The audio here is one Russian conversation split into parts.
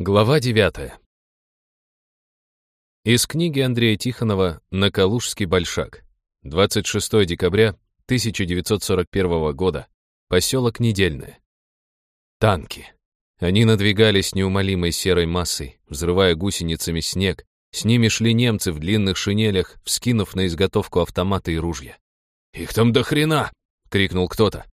Глава 9. Из книги Андрея Тихонова «На Калужский большак». 26 декабря 1941 года. Поселок Недельное. Танки. Они надвигались неумолимой серой массой, взрывая гусеницами снег. С ними шли немцы в длинных шинелях, вскинув на изготовку автоматы и ружья. «Их там до хрена!» — крикнул кто-то.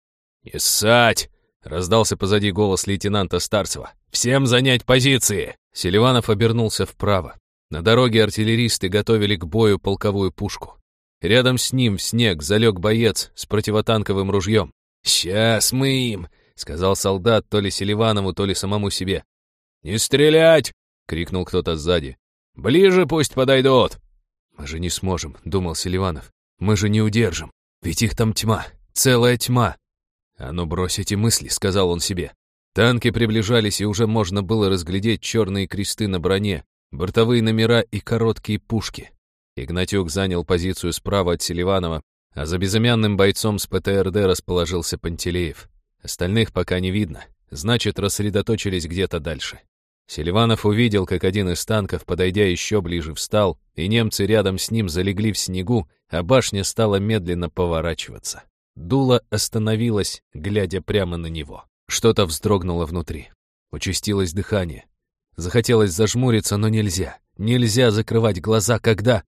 «Не ссать!» — раздался позади голос лейтенанта Старцева. «Всем занять позиции!» Селиванов обернулся вправо. На дороге артиллеристы готовили к бою полковую пушку. Рядом с ним в снег залег боец с противотанковым ружьем. «Сейчас мы им!» — сказал солдат то ли Селиванову, то ли самому себе. «Не стрелять!» — крикнул кто-то сзади. «Ближе пусть подойдут!» «Мы же не сможем», — думал Селиванов. «Мы же не удержим. Ведь их там тьма, целая тьма». «А ну брось эти мысли», — сказал он себе. Танки приближались, и уже можно было разглядеть черные кресты на броне, бортовые номера и короткие пушки. Игнатюк занял позицию справа от Селиванова, а за безымянным бойцом с ПТРД расположился Пантелеев. Остальных пока не видно, значит, рассредоточились где-то дальше. Селиванов увидел, как один из танков, подойдя еще ближе, встал, и немцы рядом с ним залегли в снегу, а башня стала медленно поворачиваться. Дуло остановилось, глядя прямо на него. Что-то вздрогнуло внутри. Участилось дыхание. Захотелось зажмуриться, но нельзя. Нельзя закрывать глаза, когда...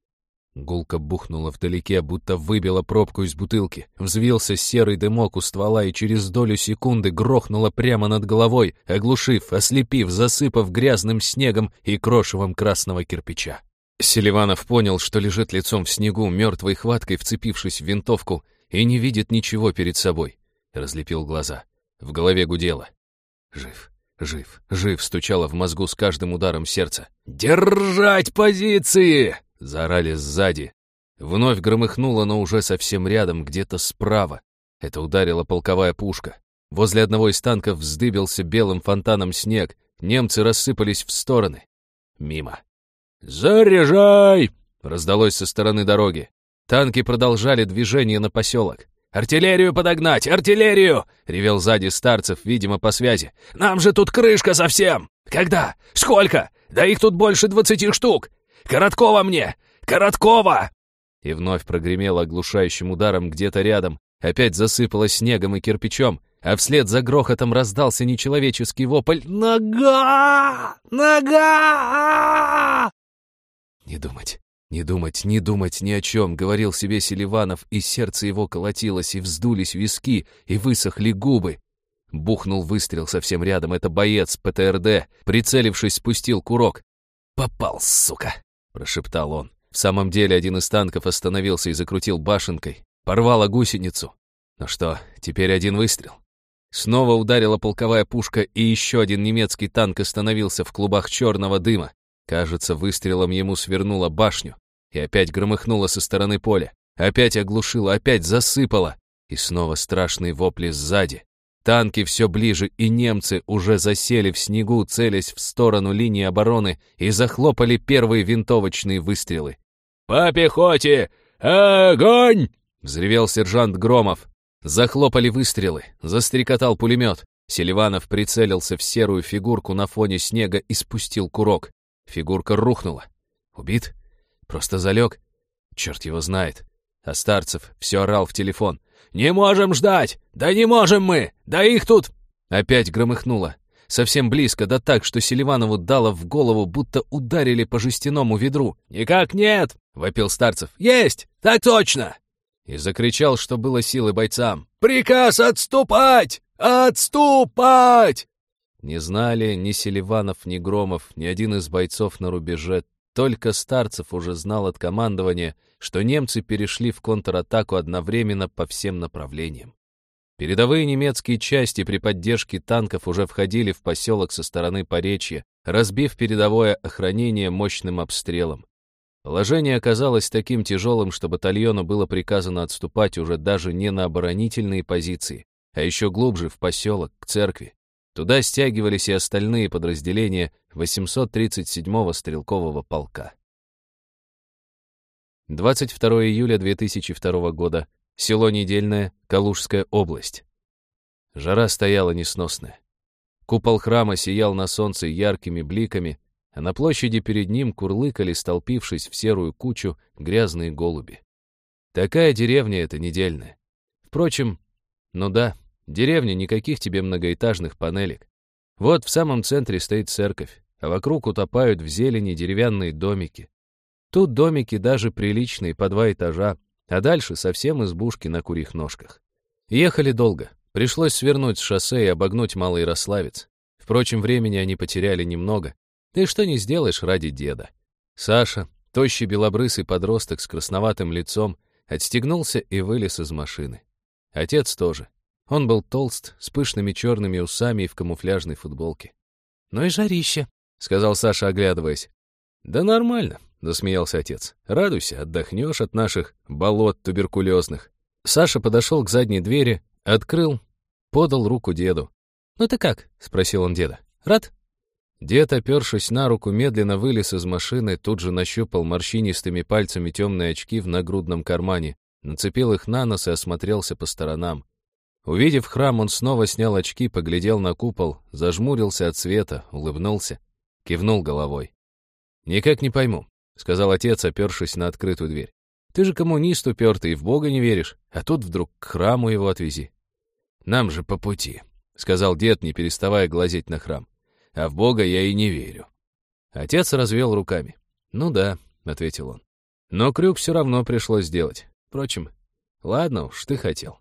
Гулка бухнула вдалеке, будто выбила пробку из бутылки. Взвился серый дымок у ствола и через долю секунды грохнула прямо над головой, оглушив, ослепив, засыпав грязным снегом и крошевом красного кирпича. Селиванов понял, что лежит лицом в снегу, мертвой хваткой вцепившись в винтовку, и не видит ничего перед собой. Разлепил глаза. В голове гудело. Жив, жив, жив, стучало в мозгу с каждым ударом сердца. «Держать позиции!» — заорали сзади. Вновь громыхнуло, но уже совсем рядом, где-то справа. Это ударила полковая пушка. Возле одного из танков вздыбился белым фонтаном снег. Немцы рассыпались в стороны. Мимо. «Заряжай!» — раздалось со стороны дороги. Танки продолжали движение на поселок. «Артиллерию подогнать! Артиллерию!» — ревел сзади старцев, видимо, по связи. «Нам же тут крышка совсем! Когда? Сколько? Да их тут больше двадцати штук! Короткова мне! Короткова!» И вновь прогремело оглушающим ударом где-то рядом, опять засыпало снегом и кирпичом, а вслед за грохотом раздался нечеловеческий вопль «Нога! Нога!» Не думать, «Не думать, не думать ни о чем», — говорил себе Селиванов, и сердце его колотилось, и вздулись виски, и высохли губы. Бухнул выстрел совсем рядом, это боец ПТРД, прицелившись, спустил курок. «Попал, сука!» — прошептал он. В самом деле один из танков остановился и закрутил башенкой, порвало гусеницу. Ну что, теперь один выстрел. Снова ударила полковая пушка, и еще один немецкий танк остановился в клубах черного дыма. Кажется, выстрелом ему свернула башню и опять громыхнуло со стороны поля. Опять оглушило, опять засыпало. И снова страшные вопли сзади. Танки все ближе, и немцы уже засели в снегу, целясь в сторону линии обороны, и захлопали первые винтовочные выстрелы. «По пехоте! Огонь!» — взревел сержант Громов. Захлопали выстрелы, застрекотал пулемет. Селиванов прицелился в серую фигурку на фоне снега и спустил курок. Фигурка рухнула. Убит? Просто залег? Черт его знает. А Старцев все орал в телефон. «Не можем ждать! Да не можем мы! Да их тут...» Опять громыхнуло. Совсем близко, да так, что Селиванову дало в голову, будто ударили по жестяному ведру. «Никак нет!» — вопил Старцев. «Есть! Так точно!» И закричал, что было силы бойцам. «Приказ отступать! Отступать!» Не знали ни Селиванов, ни Громов, ни один из бойцов на рубеже. Только Старцев уже знал от командования, что немцы перешли в контратаку одновременно по всем направлениям. Передовые немецкие части при поддержке танков уже входили в поселок со стороны Поречья, разбив передовое охранение мощным обстрелом. Положение оказалось таким тяжелым, что батальону было приказано отступать уже даже не на оборонительные позиции, а еще глубже в поселок, к церкви. Туда стягивались и остальные подразделения 837-го стрелкового полка. 22 июля 2002 года. Село Недельное, Калужская область. Жара стояла несносная. Купол храма сиял на солнце яркими бликами, а на площади перед ним курлыкали, столпившись в серую кучу, грязные голуби. Такая деревня это недельная. Впрочем, ну да, деревня, никаких тебе многоэтажных панелек. Вот в самом центре стоит церковь, а вокруг утопают в зелени деревянные домики. Тут домики даже приличные, по два этажа, а дальше совсем избушки на курьих ножках. Ехали долго. Пришлось свернуть с шоссе и обогнуть Малый Рославец. Впрочем, времени они потеряли немного. И что не сделаешь ради деда. Саша, тощий белобрысый подросток с красноватым лицом, отстегнулся и вылез из машины. Отец тоже. Он был толст, с пышными черными усами и в камуфляжной футболке. «Ну и жарище», — сказал Саша, оглядываясь. «Да нормально», — засмеялся отец. «Радуйся, отдохнешь от наших болот туберкулезных». Саша подошел к задней двери, открыл, подал руку деду. «Ну ты как?» — спросил он деда. «Рад?» Дед, опершись на руку, медленно вылез из машины, тут же нащупал морщинистыми пальцами темные очки в нагрудном кармане, нацепил их на нос и осмотрелся по сторонам. Увидев храм, он снова снял очки, поглядел на купол, зажмурился от света, улыбнулся, кивнул головой. «Никак не пойму», — сказал отец, опершись на открытую дверь. «Ты же коммунист упертый и в Бога не веришь, а тут вдруг к храму его отвези». «Нам же по пути», — сказал дед, не переставая глазеть на храм а в Бога я и не верю». Отец развел руками. «Ну да», — ответил он. «Но крюк все равно пришлось сделать. Впрочем, ладно уж, ты хотел».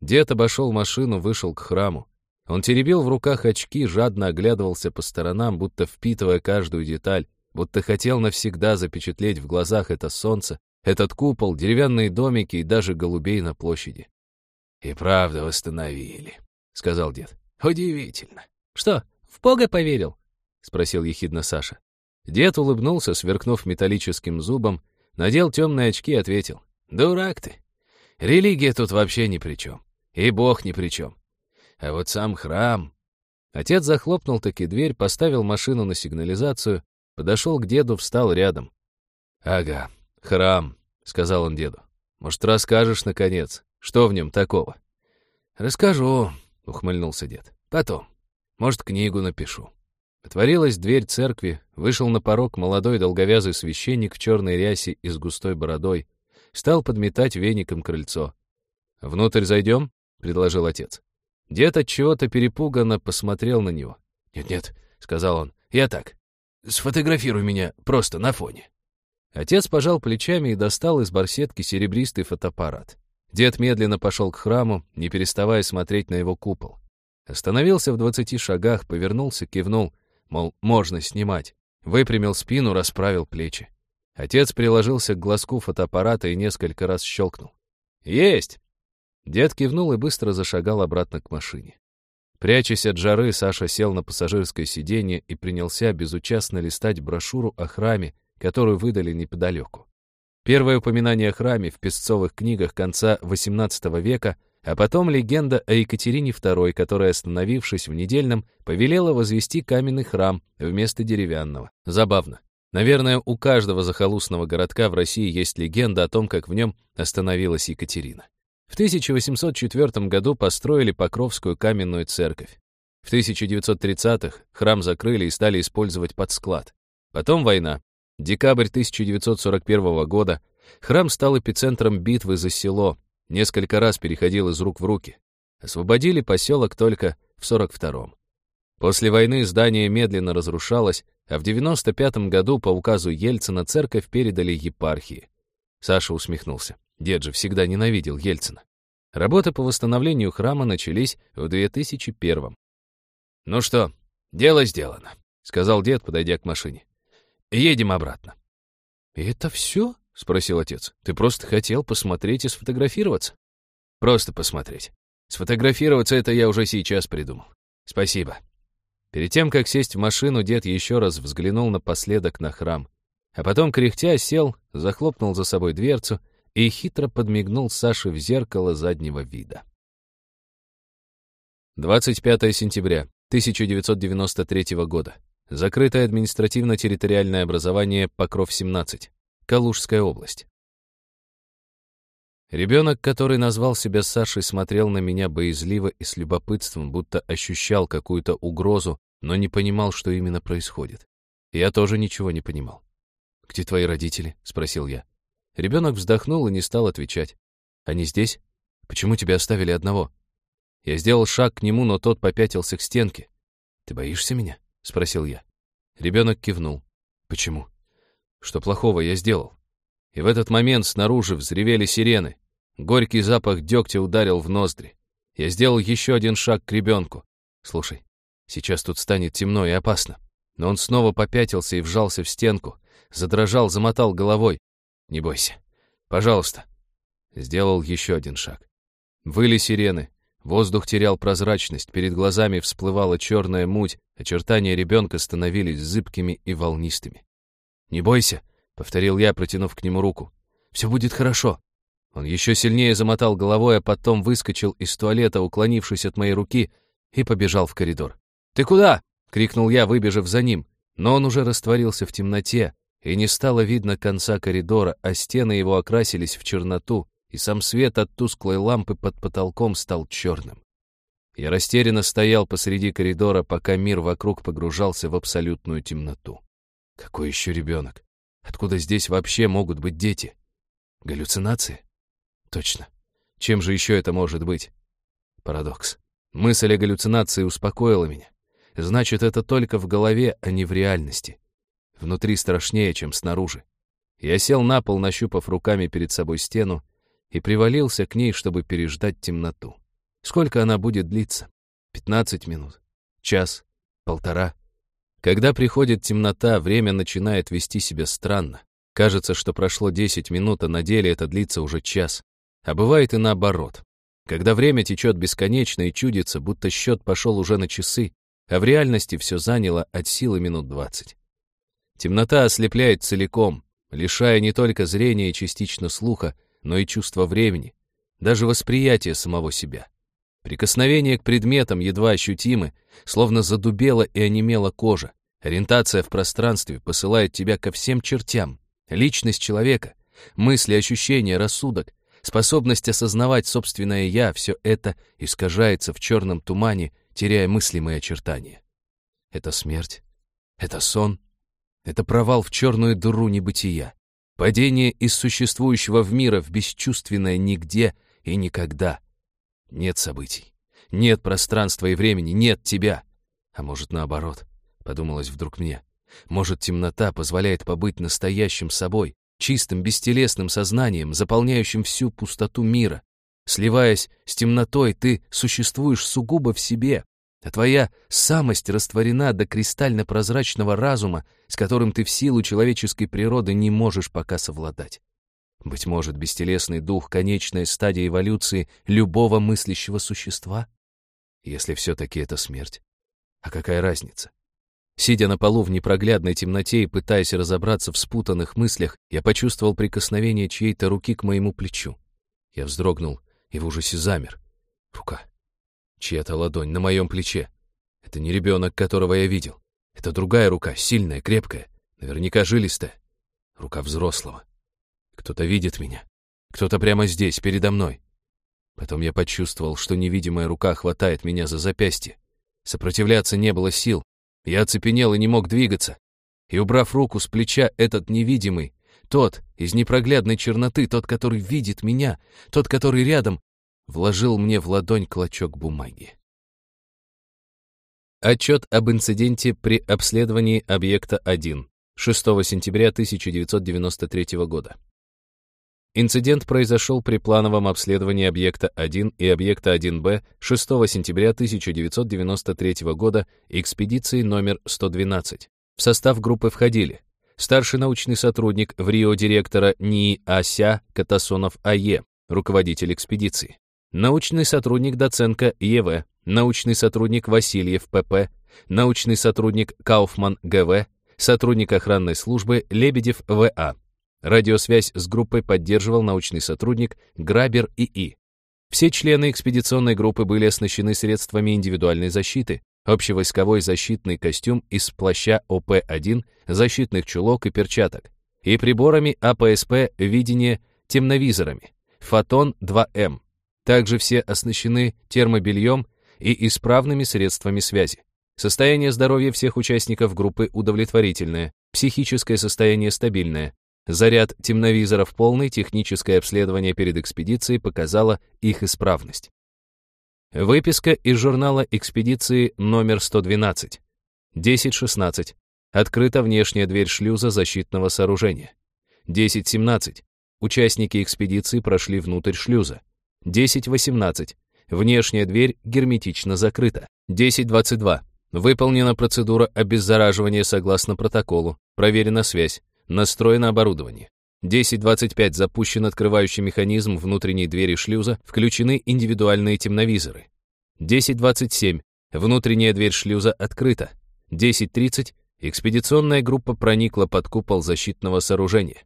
Дед обошел машину, вышел к храму. Он теребил в руках очки, жадно оглядывался по сторонам, будто впитывая каждую деталь, будто хотел навсегда запечатлеть в глазах это солнце, этот купол, деревянные домики и даже голубей на площади. «И правда восстановили», — сказал дед. «Удивительно». «Что, в Бога поверил?» — спросил ехидно Саша. Дед улыбнулся, сверкнув металлическим зубом, надел темные очки и ответил. «Дурак ты! Религия тут вообще ни при чем. И Бог ни при чем. А вот сам храм...» Отец захлопнул таки дверь, поставил машину на сигнализацию, подошел к деду, встал рядом. «Ага, храм», — сказал он деду. «Может, расскажешь, наконец, что в нем такого?» «Расскажу», — ухмыльнулся дед. «Потом». Может, книгу напишу». Отворилась дверь церкви, вышел на порог молодой долговязый священник в черной рясе и с густой бородой, стал подметать веником крыльцо. «Внутрь зайдем?» — предложил отец. Дед от чего-то перепуганно посмотрел на него. «Нет-нет», — сказал он, — «я так. Сфотографируй меня просто на фоне». Отец пожал плечами и достал из барсетки серебристый фотоаппарат. Дед медленно пошел к храму, не переставая смотреть на его купол. Остановился в двадцати шагах, повернулся, кивнул, мол, можно снимать. Выпрямил спину, расправил плечи. Отец приложился к глазку фотоаппарата и несколько раз щелкнул. «Есть!» Дед кивнул и быстро зашагал обратно к машине. Прячась от жары, Саша сел на пассажирское сиденье и принялся безучастно листать брошюру о храме, которую выдали неподалеку. Первое упоминание о храме в песцовых книгах конца XVIII века — а потом легенда о Екатерине II, которая, остановившись в недельном, повелела возвести каменный храм вместо деревянного. Забавно. Наверное, у каждого захолустного городка в России есть легенда о том, как в нем остановилась Екатерина. В 1804 году построили Покровскую каменную церковь. В 1930-х храм закрыли и стали использовать под склад. Потом война. Декабрь 1941 года. Храм стал эпицентром битвы за село, несколько раз переходил из рук в руки. Освободили поселок только в 42-м. После войны здание медленно разрушалось, а в 95-м году по указу Ельцина церковь передали епархии. Саша усмехнулся. Дед же всегда ненавидел Ельцина. Работы по восстановлению храма начались в 2001-м. «Ну что, дело сделано», — сказал дед, подойдя к машине. «Едем обратно». «И это все?» — спросил отец. «Ты просто хотел посмотреть и сфотографироваться?» «Просто посмотреть. Сфотографироваться это я уже сейчас придумал. Спасибо». Перед тем, как сесть в машину, дед еще раз взглянул напоследок на храм. А потом, кряхтя, сел, захлопнул за собой дверцу и хитро подмигнул Саше в зеркало заднего вида. 25 сентября 1993 года. Закрытое административно-территориальное образование Покров-17. Калужская область. Ребенок, который назвал себя Сашей, смотрел на меня боязливо и с любопытством, будто ощущал какую-то угрозу, но не понимал, что именно происходит. Я тоже ничего не понимал. «Где твои родители?» — спросил я. Ребенок вздохнул и не стал отвечать. «Они здесь? Почему тебя оставили одного?» Я сделал шаг к нему, но тот попятился к стенке. «Ты боишься меня?» — спросил я. Ребенок кивнул. «Почему?» «Что плохого я сделал?» И в этот момент снаружи взревели сирены. Горький запах дегтя ударил в ноздри. Я сделал еще один шаг к ребенку. «Слушай, сейчас тут станет темно и опасно». Но он снова попятился и вжался в стенку, задрожал, замотал головой. «Не бойся. Пожалуйста». Сделал еще один шаг. Выли сирены. Воздух терял прозрачность, перед глазами всплывала черная муть, очертания ребенка становились зыбкими и волнистыми. «Не бойся», — повторил я, протянув к нему руку. «Все будет хорошо». Он еще сильнее замотал головой, а потом выскочил из туалета, уклонившись от моей руки, и побежал в коридор. «Ты куда?» — крикнул я, выбежав за ним. Но он уже растворился в темноте, и не стало видно конца коридора, а стены его окрасились в черноту, и сам свет от тусклой лампы под потолком стал черным. Я растерянно стоял посреди коридора, пока мир вокруг погружался в абсолютную темноту. Какой еще ребенок? Откуда здесь вообще могут быть дети? Галлюцинации? Точно. Чем же еще это может быть? Парадокс. Мысль о галлюцинации успокоила меня. Значит, это только в голове, а не в реальности. Внутри страшнее, чем снаружи. Я сел на пол, нащупав руками перед собой стену, и привалился к ней, чтобы переждать темноту. Сколько она будет длиться? Пятнадцать минут? Час? Полтора? Когда приходит темнота, время начинает вести себя странно. Кажется, что прошло десять минут, а на деле это длится уже час. А бывает и наоборот. Когда время течет бесконечно и чудится, будто счет пошел уже на часы, а в реальности все заняло от силы минут двадцать. Темнота ослепляет целиком, лишая не только зрения и частично слуха, но и чувство времени, даже восприятие самого себя. Прикосновение к предметам едва ощутимы, словно задубела и онемела кожа. Ориентация в пространстве посылает тебя ко всем чертям. Личность человека, мысли, ощущения, рассудок, способность осознавать собственное «я» — все это искажается в черном тумане, теряя мыслимые очертания. Это смерть, это сон, это провал в черную дыру небытия. Падение из существующего в мира в бесчувственное нигде и никогда. Нет событий, нет пространства и времени, нет тебя. А может, наоборот, подумалось вдруг мне. Может, темнота позволяет побыть настоящим собой, чистым, бестелесным сознанием, заполняющим всю пустоту мира. Сливаясь с темнотой, ты существуешь сугубо в себе, а твоя самость растворена до кристально-прозрачного разума, с которым ты в силу человеческой природы не можешь пока совладать. Быть может, бестелесный дух — конечная стадия эволюции любого мыслящего существа? Если все-таки это смерть. А какая разница? Сидя на полу в непроглядной темноте и пытаясь разобраться в спутанных мыслях, я почувствовал прикосновение чьей-то руки к моему плечу. Я вздрогнул и в ужасе замер. Рука. Чья-то ладонь на моем плече. Это не ребенок, которого я видел. Это другая рука, сильная, крепкая, наверняка жилистая. Рука взрослого. Кто-то видит меня. Кто-то прямо здесь, передо мной. Потом я почувствовал, что невидимая рука хватает меня за запястье. Сопротивляться не было сил. Я оцепенел и не мог двигаться. И, убрав руку с плеча, этот невидимый, тот из непроглядной черноты, тот, который видит меня, тот, который рядом, вложил мне в ладонь клочок бумаги. Отчет об инциденте при обследовании объекта 1, 6 сентября 1993 года. Инцидент произошел при плановом обследовании объекта 1 и объекта 1Б 6 сентября 1993 года экспедиции номер 112. В состав группы входили старший научный сотрудник в Рио директора НИИ АСЯ Катасонов АЕ, руководитель экспедиции, научный сотрудник доценка ЕВ, научный сотрудник Васильев ПП, научный сотрудник Кауфман ГВ, сотрудник охранной службы Лебедев ВА. Радиосвязь с группой поддерживал научный сотрудник Грабер ИИ. Все члены экспедиционной группы были оснащены средствами индивидуальной защиты, общевойсковой защитный костюм из плаща ОП-1, защитных чулок и перчаток, и приборами АПСП видения тепловизорами, Фотон 2М. Также все оснащены термобельем и исправными средствами связи. Состояние здоровья всех участников группы удовлетворительное, психическое состояние стабильное. Заряд темновизоров полный, техническое обследование перед экспедицией показало их исправность. Выписка из журнала экспедиции номер 112. 10.16. Открыта внешняя дверь шлюза защитного сооружения. 10.17. Участники экспедиции прошли внутрь шлюза. 10.18. Внешняя дверь герметично закрыта. 10.22. Выполнена процедура обеззараживания согласно протоколу. Проверена связь. Настроено оборудование. 10.25 запущен открывающий механизм внутренней двери шлюза, включены индивидуальные темновизоры. 10.27 внутренняя дверь шлюза открыта. 10.30 экспедиционная группа проникла под купол защитного сооружения.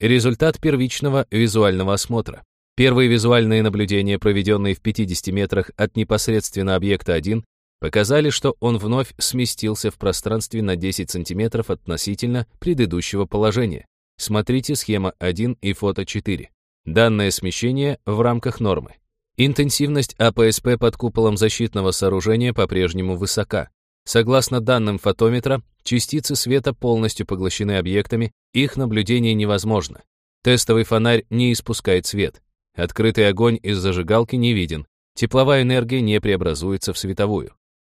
Результат первичного визуального осмотра. Первые визуальные наблюдения, проведенные в 50 метрах от непосредственно объекта 1, показали, что он вновь сместился в пространстве на 10 сантиметров относительно предыдущего положения. Смотрите схема 1 и фото 4. Данное смещение в рамках нормы. Интенсивность АПСП под куполом защитного сооружения по-прежнему высока. Согласно данным фотометра, частицы света полностью поглощены объектами, их наблюдение невозможно. Тестовый фонарь не испускает свет. Открытый огонь из зажигалки не виден. Тепловая энергия не преобразуется в световую.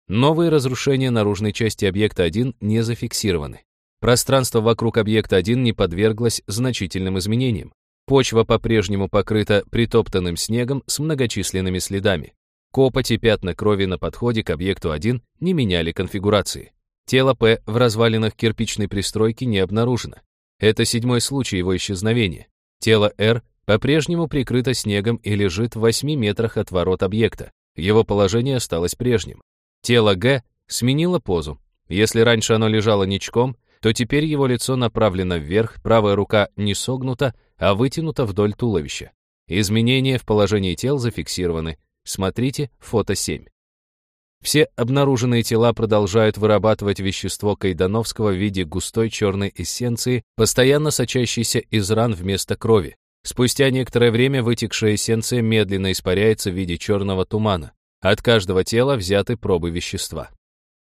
Новые разрушения наружной части объекта 1 не зафиксированы. Пространство вокруг объекта 1 не подверглось значительным изменениям. Почва по-прежнему покрыта притоптанным снегом с многочисленными следами. Копоть и пятна крови на подходе к объекту 1 не меняли конфигурации. Тело П в развалинах кирпичной пристройки не обнаружено. Это седьмой случай его исчезновения. Тело Р по-прежнему прикрыто снегом и лежит в 8 метрах от ворот объекта. Его положение осталось прежним. Тело Г сменило позу. Если раньше оно лежало ничком, то теперь его лицо направлено вверх, правая рука не согнута, а вытянута вдоль туловища. Изменения в положении тел зафиксированы. Смотрите фото 7. Все обнаруженные тела продолжают вырабатывать вещество Кайдановского в виде густой черной эссенции, постоянно сочащейся из ран вместо крови. Спустя некоторое время вытекшая эссенция медленно испаряется в виде черного тумана. От каждого тела взяты пробы вещества.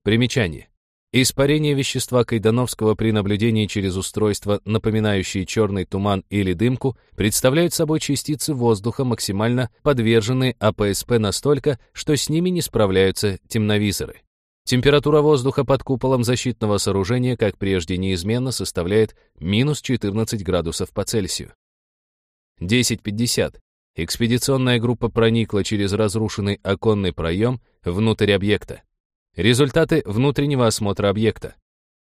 Примечание. Испарение вещества Кайдановского при наблюдении через устройство, напоминающее черный туман или дымку, представляют собой частицы воздуха, максимально подверженные АПСП настолько, что с ними не справляются темновизоры. Температура воздуха под куполом защитного сооружения, как прежде, неизменно составляет минус 14 градусов по Цельсию. 10.50. Экспедиционная группа проникла через разрушенный оконный проем внутрь объекта. Результаты внутреннего осмотра объекта.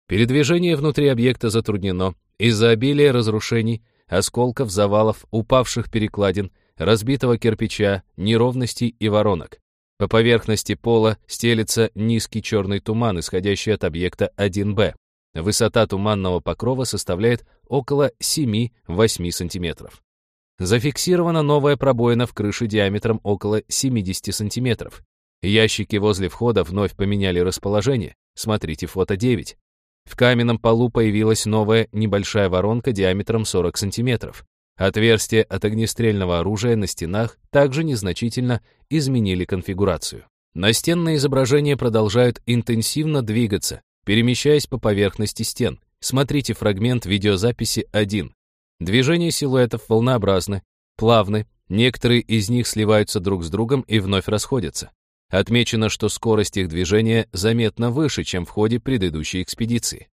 Передвижение внутри объекта затруднено из-за обилия разрушений, осколков, завалов, упавших перекладин, разбитого кирпича, неровностей и воронок. По поверхности пола стелется низкий черный туман, исходящий от объекта 1Б. Высота туманного покрова составляет около 7-8 сантиметров. Зафиксирована новая пробоина в крыше диаметром около 70 сантиметров. Ящики возле входа вновь поменяли расположение. Смотрите фото 9. В каменном полу появилась новая небольшая воронка диаметром 40 сантиметров. Отверстия от огнестрельного оружия на стенах также незначительно изменили конфигурацию. Настенные изображения продолжают интенсивно двигаться, перемещаясь по поверхности стен. Смотрите фрагмент видеозаписи 1. Движения силуэтов волнообразны, плавны, некоторые из них сливаются друг с другом и вновь расходятся. Отмечено, что скорость их движения заметно выше, чем в ходе предыдущей экспедиции.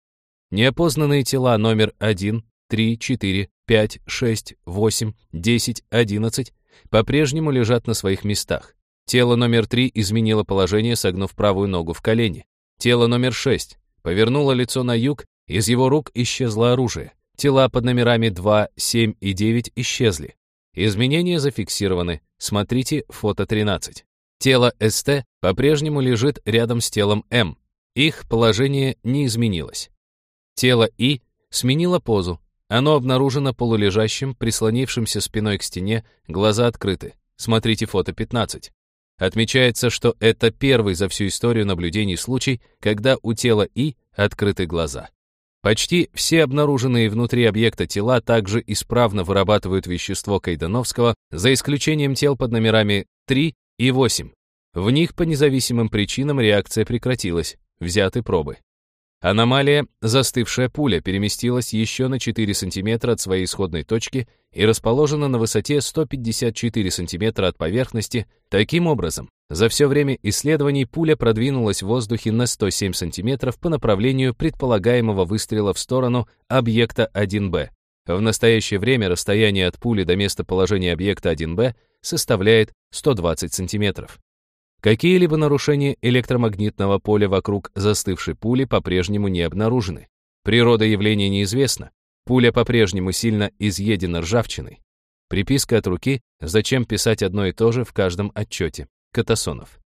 Неопознанные тела номер 1, 3, 4, 5, 6, 8, 10, 11 по-прежнему лежат на своих местах. Тело номер 3 изменило положение, согнув правую ногу в колени. Тело номер 6 повернуло лицо на юг, из его рук исчезло оружие. Тела под номерами 2, 7 и 9 исчезли. Изменения зафиксированы. Смотрите фото 13. Тело СТ по-прежнему лежит рядом с телом М. Их положение не изменилось. Тело И сменило позу. Оно обнаружено полулежащим, прислонившимся спиной к стене, глаза открыты. Смотрите фото 15. Отмечается, что это первый за всю историю наблюдений случай, когда у тела И открыты глаза. Почти все обнаруженные внутри объекта тела также исправно вырабатывают вещество Кайдановского, за исключением тел под номерами 3 и 8. В них по независимым причинам реакция прекратилась, взяты пробы. Аномалия, застывшая пуля, переместилась еще на 4 см от своей исходной точки и расположена на высоте 154 см от поверхности. Таким образом, за все время исследований пуля продвинулась в воздухе на 107 см по направлению предполагаемого выстрела в сторону объекта 1Б. В настоящее время расстояние от пули до местоположения объекта 1Б составляет 120 см. Какие-либо нарушения электромагнитного поля вокруг застывшей пули по-прежнему не обнаружены. Природа явления неизвестна. Пуля по-прежнему сильно изъедена ржавчиной. Приписка от руки «Зачем писать одно и то же в каждом отчете?» Катасонов.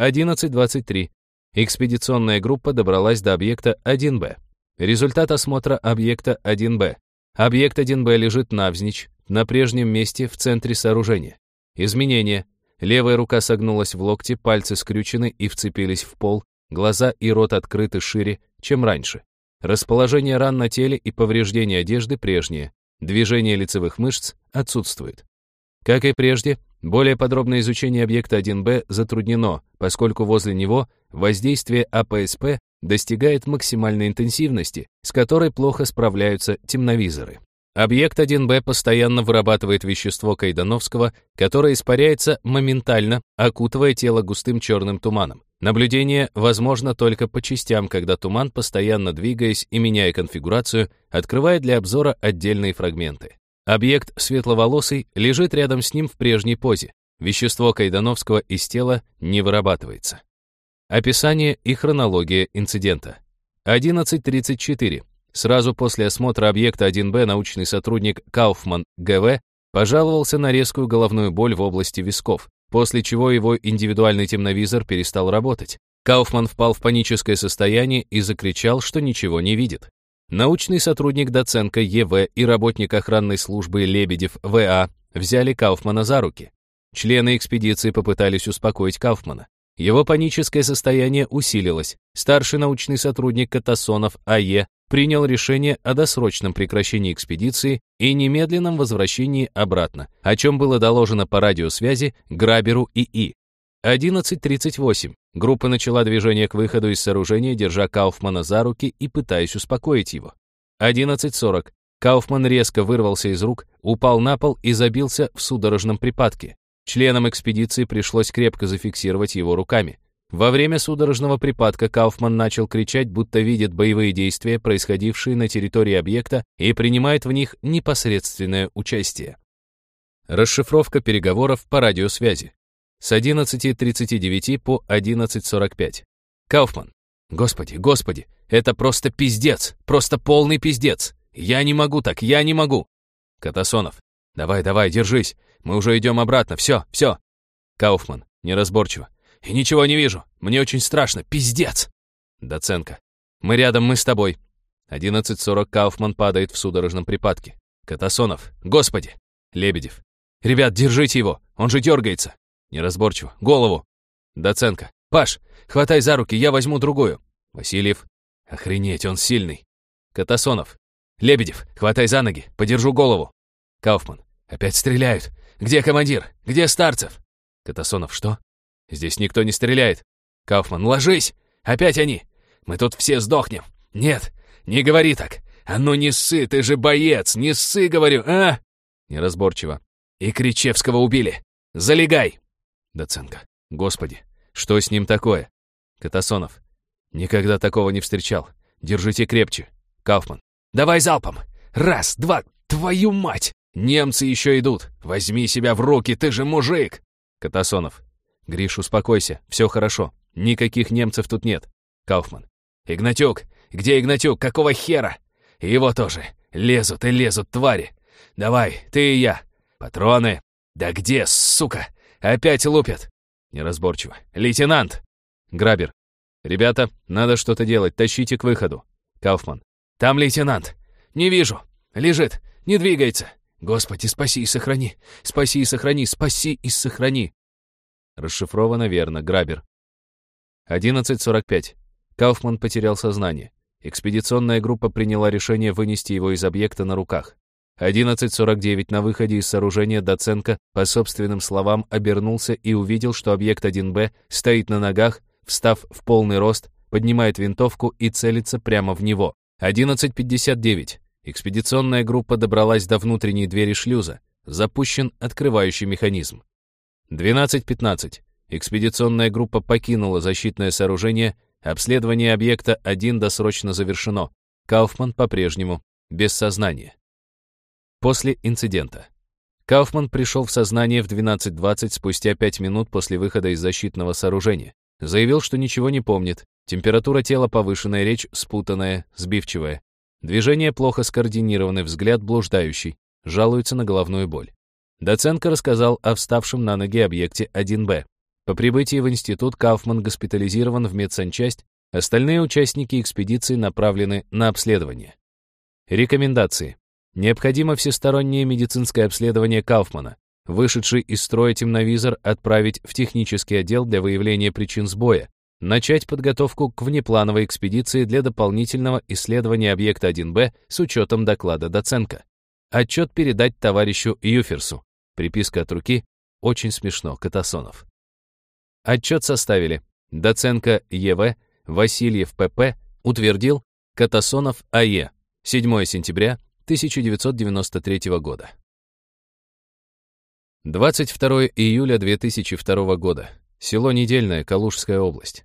11.23. Экспедиционная группа добралась до объекта 1Б. Результат осмотра объекта 1Б. Объект 1Б лежит навзничь, на прежнем месте в центре сооружения. Изменения. Левая рука согнулась в локте, пальцы скрючены и вцепились в пол, глаза и рот открыты шире, чем раньше. Расположение ран на теле и повреждения одежды прежние. Движение лицевых мышц отсутствует. Как и прежде, более подробное изучение объекта 1Б затруднено, поскольку возле него воздействие АПСП достигает максимальной интенсивности, с которой плохо справляются темновизоры. Объект 1Б постоянно вырабатывает вещество Кайдановского, которое испаряется моментально, окутывая тело густым черным туманом. Наблюдение возможно только по частям, когда туман, постоянно двигаясь и меняя конфигурацию, открывает для обзора отдельные фрагменты. Объект светловолосый лежит рядом с ним в прежней позе. Вещество Кайдановского из тела не вырабатывается. Описание и хронология инцидента. 11.34. Сразу после осмотра объекта 1Б научный сотрудник Кауфман ГВ пожаловался на резкую головную боль в области висков, после чего его индивидуальный темновизор перестал работать. Кауфман впал в паническое состояние и закричал, что ничего не видит. Научный сотрудник Доценко ЕВ и работник охранной службы Лебедев ВА взяли Кауфмана за руки. Члены экспедиции попытались успокоить Кауфмана. Его паническое состояние усилилось. Старший научный сотрудник Катасонов АЕ принял решение о досрочном прекращении экспедиции и немедленном возвращении обратно, о чем было доложено по радиосвязи Граберу ИИ. 11.38. Группа начала движение к выходу из сооружения, держа Кауфмана за руки и пытаясь успокоить его. 11.40. Кауфман резко вырвался из рук, упал на пол и забился в судорожном припадке. Членам экспедиции пришлось крепко зафиксировать его руками. Во время судорожного припадка Кауфман начал кричать, будто видит боевые действия, происходившие на территории объекта, и принимает в них непосредственное участие. Расшифровка переговоров по радиосвязи. С 11.39 по 11.45. Кауфман. Господи, господи, это просто пиздец, просто полный пиздец. Я не могу так, я не могу. Катасонов. Давай, давай, держись. Мы уже идем обратно. Все, все. Кауфман. Неразборчиво. И ничего не вижу. Мне очень страшно. Пиздец. Доценко. Мы рядом, мы с тобой. 11.40 Кауфман падает в судорожном припадке. Катасонов. Господи. Лебедев. Ребят, держите его. Он же дергается. Неразборчиво. Голову. Доценко. Паш, хватай за руки, я возьму другую. Васильев. Охренеть, он сильный. Катасонов. Лебедев, хватай за ноги, подержу голову. Кауфман. Опять стреляют. Где командир? Где Старцев? Катасонов. Что? Здесь никто не стреляет. Кауфман. Ложись. Опять они. Мы тут все сдохнем. Нет, не говори так. А ну не ссы, ты же боец. Не ссы, говорю, а? Неразборчиво. И Кричевского убили. Залегай. Доценко. Господи, что с ним такое? Катасонов. Никогда такого не встречал. Держите крепче. Кауфман. Давай залпом. Раз, два, твою мать! Немцы еще идут. Возьми себя в руки, ты же мужик. Катасонов. Гриш, успокойся, все хорошо. Никаких немцев тут нет. Кауфман. Игнатюк! Где Игнатюк? Какого хера? Его тоже. Лезут и лезут твари. Давай, ты и я. Патроны. Да где, сука? Опять лупят. Неразборчиво. Лейтенант. Грабер. Ребята, надо что-то делать, тащите к выходу. Кауфман. Там лейтенант. Не вижу. Лежит, не двигается. Господи, спаси и сохрани. Спаси и сохрани, спаси и сохрани. Расшифровано верно, Грабер. 11.45. Кауфман потерял сознание. Экспедиционная группа приняла решение вынести его из объекта на руках. 11.49 на выходе из сооружения Доценко, по собственным словам, обернулся и увидел, что объект 1Б стоит на ногах, встав в полный рост, поднимает винтовку и целится прямо в него. 11.59. Экспедиционная группа добралась до внутренней двери шлюза. Запущен открывающий механизм. 12.15. Экспедиционная группа покинула защитное сооружение. Обследование объекта 1 досрочно завершено. Кауфман по-прежнему без сознания. После инцидента. Кауфман пришел в сознание в 12.20 спустя 5 минут после выхода из защитного сооружения. Заявил, что ничего не помнит. Температура тела повышенная, речь спутанная, сбивчивая. Движение плохо скоординированы, взгляд блуждающий. Жалуется на головную боль. Доценко рассказал о вставшем на ноги объекте 1Б. По прибытии в институт Кауфман госпитализирован в медсанчасть, остальные участники экспедиции направлены на обследование. Рекомендации. Необходимо всестороннее медицинское обследование Кауфмана. Вышедший из строя темновизор отправить в технический отдел для выявления причин сбоя. Начать подготовку к внеплановой экспедиции для дополнительного исследования объекта 1Б с учетом доклада Доценко. Отчет передать товарищу Юферсу. Приписка от руки. Очень смешно, Катасонов. Отчет составили. Доценко Е.В., Васильев П.П., утвердил Катасонов А.Е. 7 сентября 1993 года. 22 июля 2002 года. Село Недельное, Калужская область.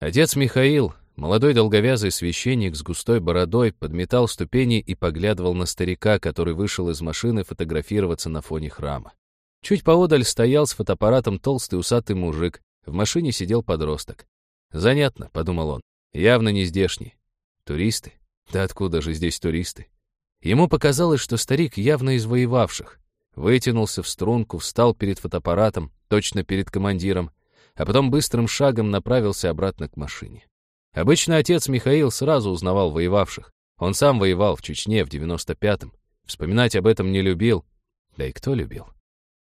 Отец Михаил, молодой долговязый священник с густой бородой, подметал ступени и поглядывал на старика, который вышел из машины фотографироваться на фоне храма. Чуть поодаль стоял с фотоаппаратом толстый усатый мужик, в машине сидел подросток. «Занятно», — подумал он, — «явно не здешний. Туристы? Да откуда же здесь туристы?» Ему показалось, что старик явно из воевавших. Вытянулся в струнку, встал перед фотоаппаратом, точно перед командиром, а потом быстрым шагом направился обратно к машине. Обычно отец Михаил сразу узнавал воевавших. Он сам воевал в Чечне в 95-м. Вспоминать об этом не любил. Да и кто любил?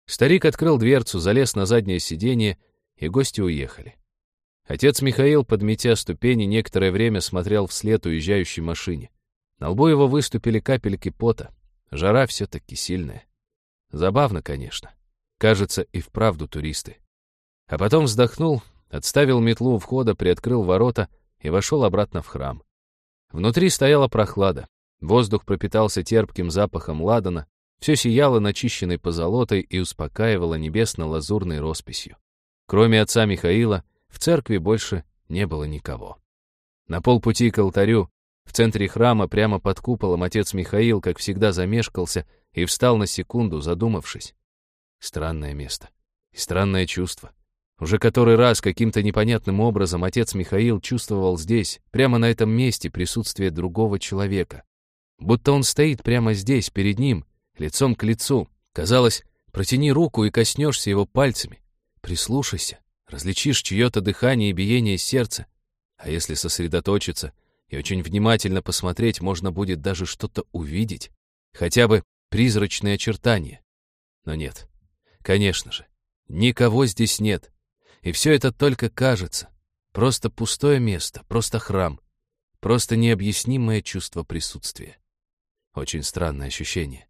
Старик открыл дверцу, залез на заднее сиденье, и гости уехали. Отец Михаил, подметя ступени, некоторое время смотрел вслед уезжающей машине. На лбу его выступили капельки пота. Жара все-таки сильная. Забавно, конечно. Кажется, и вправду туристы. А потом вздохнул, отставил метлу у входа, приоткрыл ворота и вошел обратно в храм. Внутри стояла прохлада. Воздух пропитался терпким запахом ладана, все сияло начищенной позолотой и успокаивало небесно-лазурной росписью. Кроме отца Михаила, в церкви больше не было никого. На полпути к алтарю в центре храма, прямо под куполом, отец Михаил, как всегда, замешкался и встал на секунду, задумавшись. Странное место. И странное чувство. Уже который раз каким-то непонятным образом отец Михаил чувствовал здесь, прямо на этом месте, присутствие другого человека. Будто он стоит прямо здесь, перед ним, лицом к лицу. Казалось, протяни руку и коснешься его пальцами. Прислушайся, различишь чье-то дыхание и биение сердца. А если сосредоточиться, и очень внимательно посмотреть, можно будет даже что-то увидеть, хотя бы призрачные очертания. Но нет, конечно же, никого здесь нет. И все это только кажется. Просто пустое место, просто храм, просто необъяснимое чувство присутствия. Очень странное ощущение.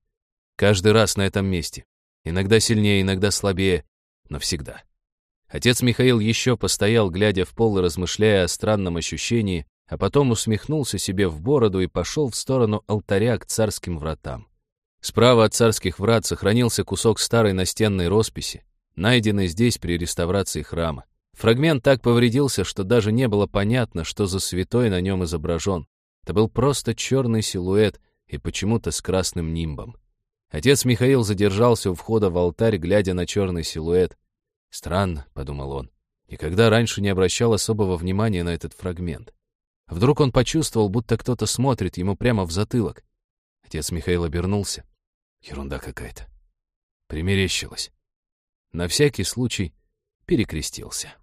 Каждый раз на этом месте. Иногда сильнее, иногда слабее, но всегда. Отец Михаил еще постоял, глядя в пол и размышляя о странном ощущении, а потом усмехнулся себе в бороду и пошел в сторону алтаря к царским вратам. Справа от царских врат сохранился кусок старой настенной росписи, найденный здесь при реставрации храма. Фрагмент так повредился, что даже не было понятно, что за святой на нем изображен. Это был просто черный силуэт и почему-то с красным нимбом. Отец Михаил задержался у входа в алтарь, глядя на черный силуэт. «Странно», — подумал он, — никогда раньше не обращал особого внимания на этот фрагмент. Вдруг он почувствовал, будто кто-то смотрит ему прямо в затылок. Отец Михаил обернулся. Ерунда какая-то. Примерещилось. На всякий случай перекрестился.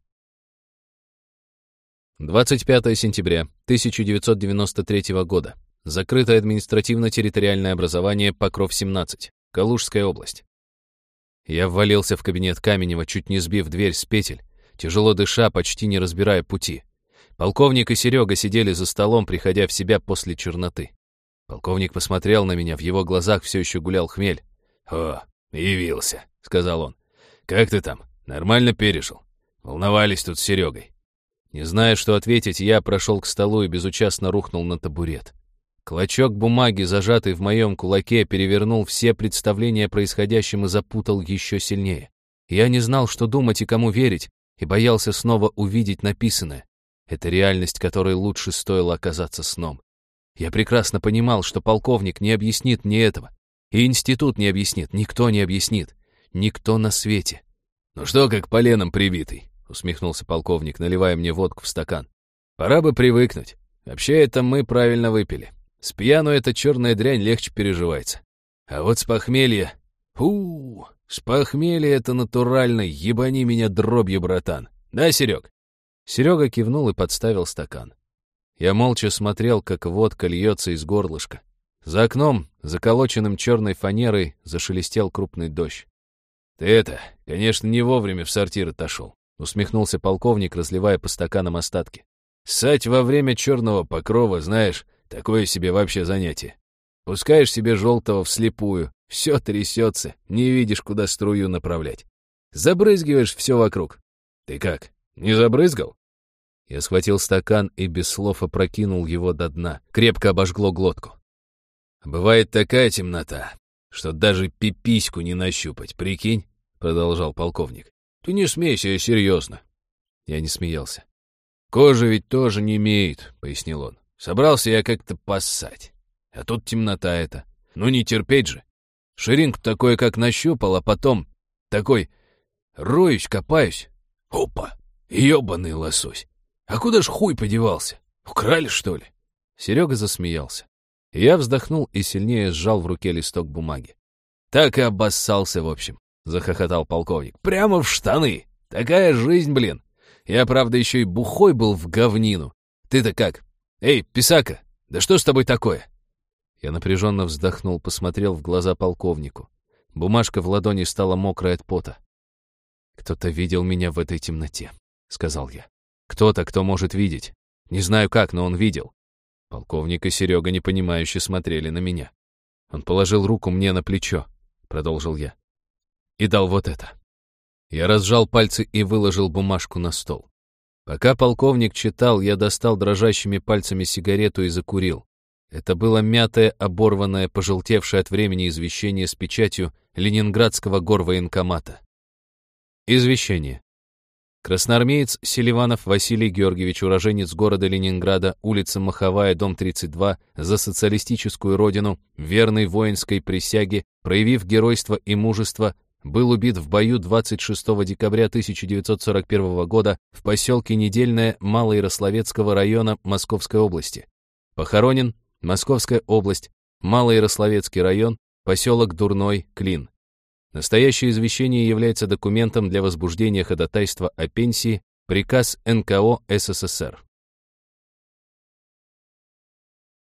25 сентября 1993 года. Закрытое административно-территориальное образование Покров-17, Калужская область. Я ввалился в кабинет Каменева, чуть не сбив дверь с петель, тяжело дыша, почти не разбирая пути. Полковник и Серега сидели за столом, приходя в себя после черноты. Полковник посмотрел на меня, в его глазах все еще гулял хмель. «О, явился», — сказал он. «Как ты там? Нормально пережил? Волновались тут с Серегой». Не зная, что ответить, я прошел к столу и безучастно рухнул на табурет. Клочок бумаги, зажатый в моем кулаке, перевернул все представления о происходящем и запутал еще сильнее. Я не знал, что думать и кому верить, и боялся снова увидеть написанное. Это реальность, которой лучше стоило оказаться сном. Я прекрасно понимал, что полковник не объяснит мне этого. И институт не объяснит, никто не объяснит. Никто на свете. «Ну что, как поленом прибитый?» — усмехнулся полковник, наливая мне водку в стакан. «Пора бы привыкнуть. Вообще это мы правильно выпили. С пьяну эта черная дрянь легче переживается. А вот с похмелья... Фу, с похмелья это натурально, ебани меня дробью, братан. Да, Серег?» Серега кивнул и подставил стакан. Я молча смотрел, как водка льется из горлышка. За окном, заколоченным черной фанерой, зашелестел крупный дождь. «Ты это, конечно, не вовремя в сортир отошел», — усмехнулся полковник, разливая по стаканам остатки. «Ссать во время черного покрова, знаешь, такое себе вообще занятие. Пускаешь себе желтого вслепую, все трясется, не видишь, куда струю направлять. Забрызгиваешь все вокруг. Ты как, не забрызгал?» Я схватил стакан и без слов опрокинул его до дна. Крепко обожгло глотку. «Бывает такая темнота, что даже пипиську не нащупать, прикинь?» — продолжал полковник. «Ты не смейся, я серьезно». Я не смеялся. «Кожа ведь тоже не имеет», — пояснил он. «Собрался я как-то поссать. А тут темнота эта. Ну не терпеть же. Ширинку такое как нащупал, а потом такой роюсь, копаюсь. Опа! Ёбаный лосось! «А куда ж хуй подевался? Украли, что ли?» Серега засмеялся. Я вздохнул и сильнее сжал в руке листок бумаги. «Так и обоссался, в общем», — захохотал полковник. «Прямо в штаны! Такая жизнь, блин! Я, правда, еще и бухой был в говнину. Ты-то как? Эй, писака, да что с тобой такое?» Я напряженно вздохнул, посмотрел в глаза полковнику. Бумажка в ладони стала мокрой от пота. «Кто-то видел меня в этой темноте», — сказал я. Кто-то, кто может видеть. Не знаю как, но он видел. Полковник и Серега непонимающе смотрели на меня. Он положил руку мне на плечо, продолжил я. И дал вот это. Я разжал пальцы и выложил бумажку на стол. Пока полковник читал, я достал дрожащими пальцами сигарету и закурил. Это было мятое, оборванное, пожелтевшее от времени извещение с печатью Ленинградского горвоенкомата. Извещение. Красноармеец Селиванов Василий Георгиевич, уроженец города Ленинграда, улица Маховая, дом 32, за социалистическую родину, верный воинской присяге, проявив геройство и мужество, был убит в бою 26 декабря 1941 года в поселке Недельное Малоярославецкого района Московской области. Похоронен Московская область, Малоярославецкий район, поселок Дурной, Клин. Настоящее извещение является документом для возбуждения ходатайства о пенсии, приказ НКО СССР.